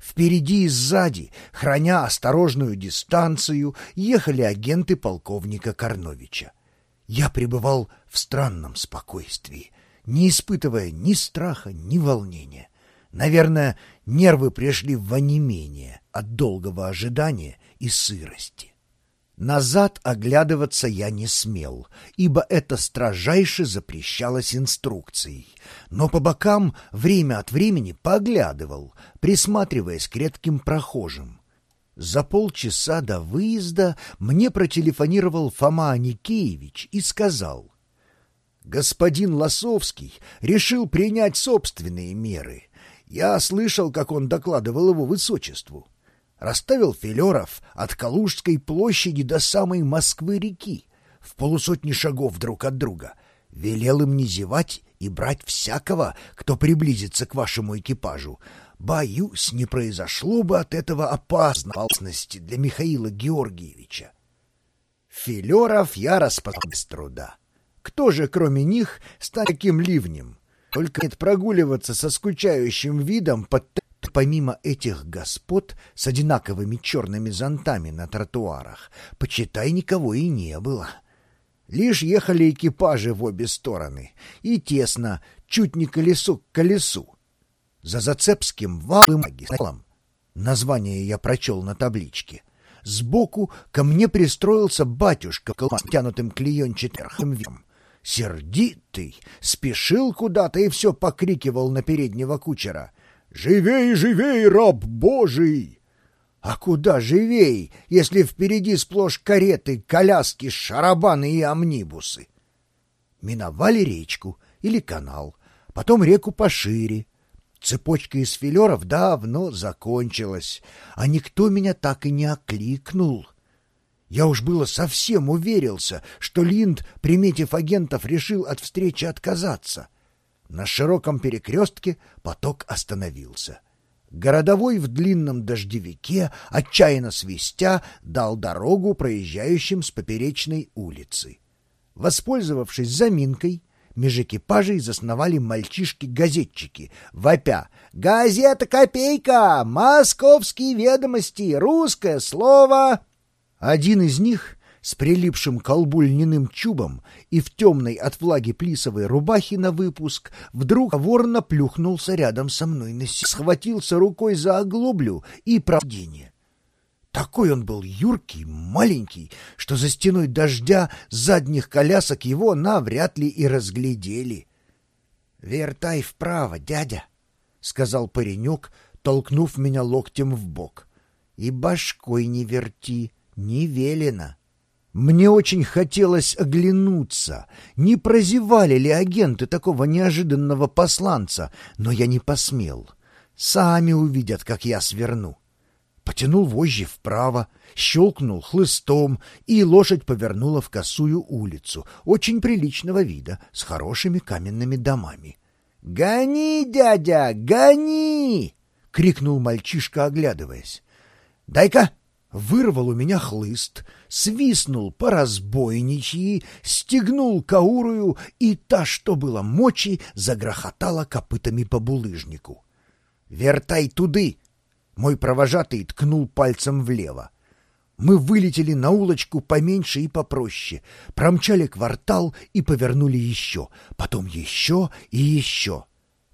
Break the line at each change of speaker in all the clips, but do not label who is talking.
Впереди и сзади, храня осторожную дистанцию, ехали агенты полковника Корновича. Я пребывал в странном спокойствии, не испытывая ни страха, ни волнения. Наверное, нервы пришли в онемение от долгого ожидания и сырости. Назад оглядываться я не смел, ибо это строжайше запрещалось инструкцией, но по бокам время от времени поглядывал, присматриваясь к редким прохожим. За полчаса до выезда мне протелефонировал Фома Аникеевич и сказал, «Господин Лосовский решил принять собственные меры. Я слышал, как он докладывал его высочеству расставил филеров от Калужской площади до самой Москвы-реки, в полусотни шагов друг от друга, велел им не зевать и брать всякого, кто приблизится к вашему экипажу. Боюсь, не произошло бы от этого опасности для Михаила Георгиевича. Филеров я распознал без труда. Кто же, кроме них, станет таким ливнем? Только нет прогуливаться со скучающим видом под помимо этих господ с одинаковыми черными зонтами на тротуарах, почитай, никого и не было. Лишь ехали экипажи в обе стороны, и тесно, чуть не колесо к колесу. За Зацепским валым магистралом, название я прочел на табличке, сбоку ко мне пристроился батюшка с тянутым клеенчатым вем. Сердитый, спешил куда-то и все покрикивал на переднего кучера — «Живей, живей, раб Божий!» А куда живей, если впереди сплошь кареты, коляски, шарабаны и амнибусы? Миновали речку или канал, потом реку пошире. Цепочка из филеров давно закончилась, а никто меня так и не окликнул. Я уж было совсем уверился, что Линд, приметив агентов, решил от встречи отказаться — на широком перекрестке поток остановился. Городовой в длинном дождевике, отчаянно свистя, дал дорогу проезжающим с поперечной улицы. Воспользовавшись заминкой, меж экипажей засновали мальчишки-газетчики, вопя «Газета «Копейка», «Московские ведомости», «Русское слово». Один из них с прилипшим к льняным чубом и в темной от влаги плисовой рубахе на выпуск, вдруг ворно плюхнулся рядом со мной, на схватился рукой за оглоблю и правдение. Такой он был юркий, маленький, что за стеной дождя задних колясок его навряд ли и разглядели. — Вертай вправо, дядя, — сказал паренек, толкнув меня локтем в бок. — И башкой не верти, не велено. Мне очень хотелось оглянуться, не прозевали ли агенты такого неожиданного посланца, но я не посмел. Сами увидят, как я сверну. Потянул вожжи вправо, щелкнул хлыстом, и лошадь повернула в косую улицу, очень приличного вида, с хорошими каменными домами. «Гони, дядя, гони!» — крикнул мальчишка, оглядываясь. «Дай-ка!» Вырвал у меня хлыст, свистнул по разбойничьи, стегнул каурую, и та, что было мочи, загрохотала копытами по булыжнику. «Вертай туды!» Мой провожатый ткнул пальцем влево. Мы вылетели на улочку поменьше и попроще, промчали квартал и повернули еще, потом еще и еще.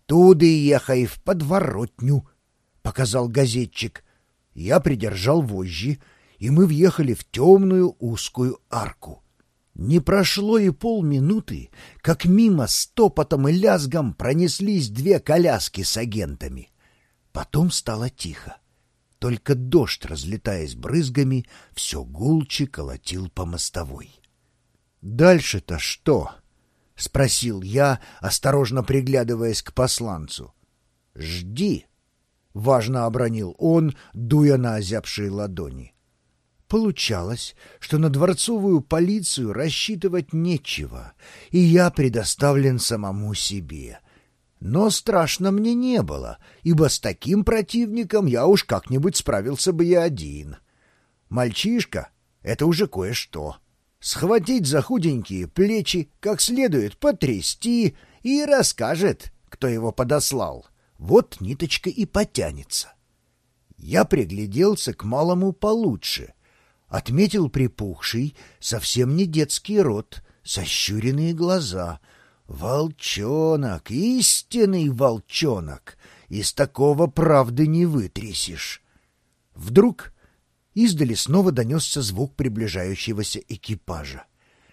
«Туды ехай в подворотню», — показал газетчик. Я придержал вожжи, и мы въехали в темную узкую арку. Не прошло и полминуты, как мимо с топотом и лязгом пронеслись две коляски с агентами. Потом стало тихо. Только дождь, разлетаясь брызгами, все гулче колотил по мостовой. «Дальше-то что?» — спросил я, осторожно приглядываясь к посланцу. «Жди», — важно обронил он, дуя на озябшие ладони. Получалось, что на дворцовую полицию рассчитывать нечего, и я предоставлен самому себе. Но страшно мне не было, ибо с таким противником я уж как-нибудь справился бы и один. Мальчишка — это уже кое-что. Схватить за худенькие плечи, как следует потрясти, и расскажет, кто его подослал. Вот ниточка и потянется. Я пригляделся к малому получше. Отметил припухший, совсем не детский рот, сощуренные глаза. Волчонок, истинный волчонок. Из такого правды не вытрясешь. Вдруг издали снова донесся звук приближающегося экипажа.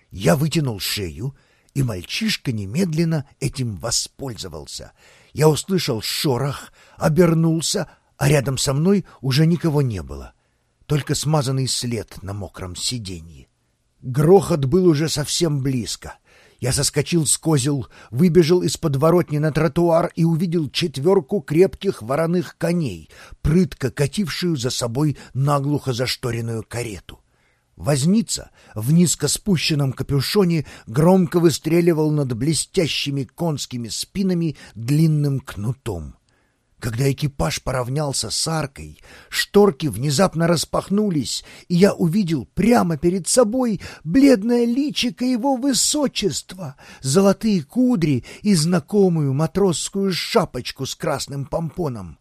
Я вытянул шею, и мальчишка немедленно этим воспользовался. Я услышал шорох, обернулся, а рядом со мной уже никого не было, только смазанный след на мокром сиденье. Грохот был уже совсем близко. Я соскочил с козел, выбежал из подворотни на тротуар и увидел четверку крепких вороных коней, прытко катившую за собой наглухо зашторенную карету. Возница в низко спущенном капюшоне громко выстреливал над блестящими конскими спинами длинным кнутом. Когда экипаж поравнялся с аркой, шторки внезапно распахнулись, и я увидел прямо перед собой бледное личико его высочества, золотые кудри и знакомую матросскую шапочку с красным помпоном.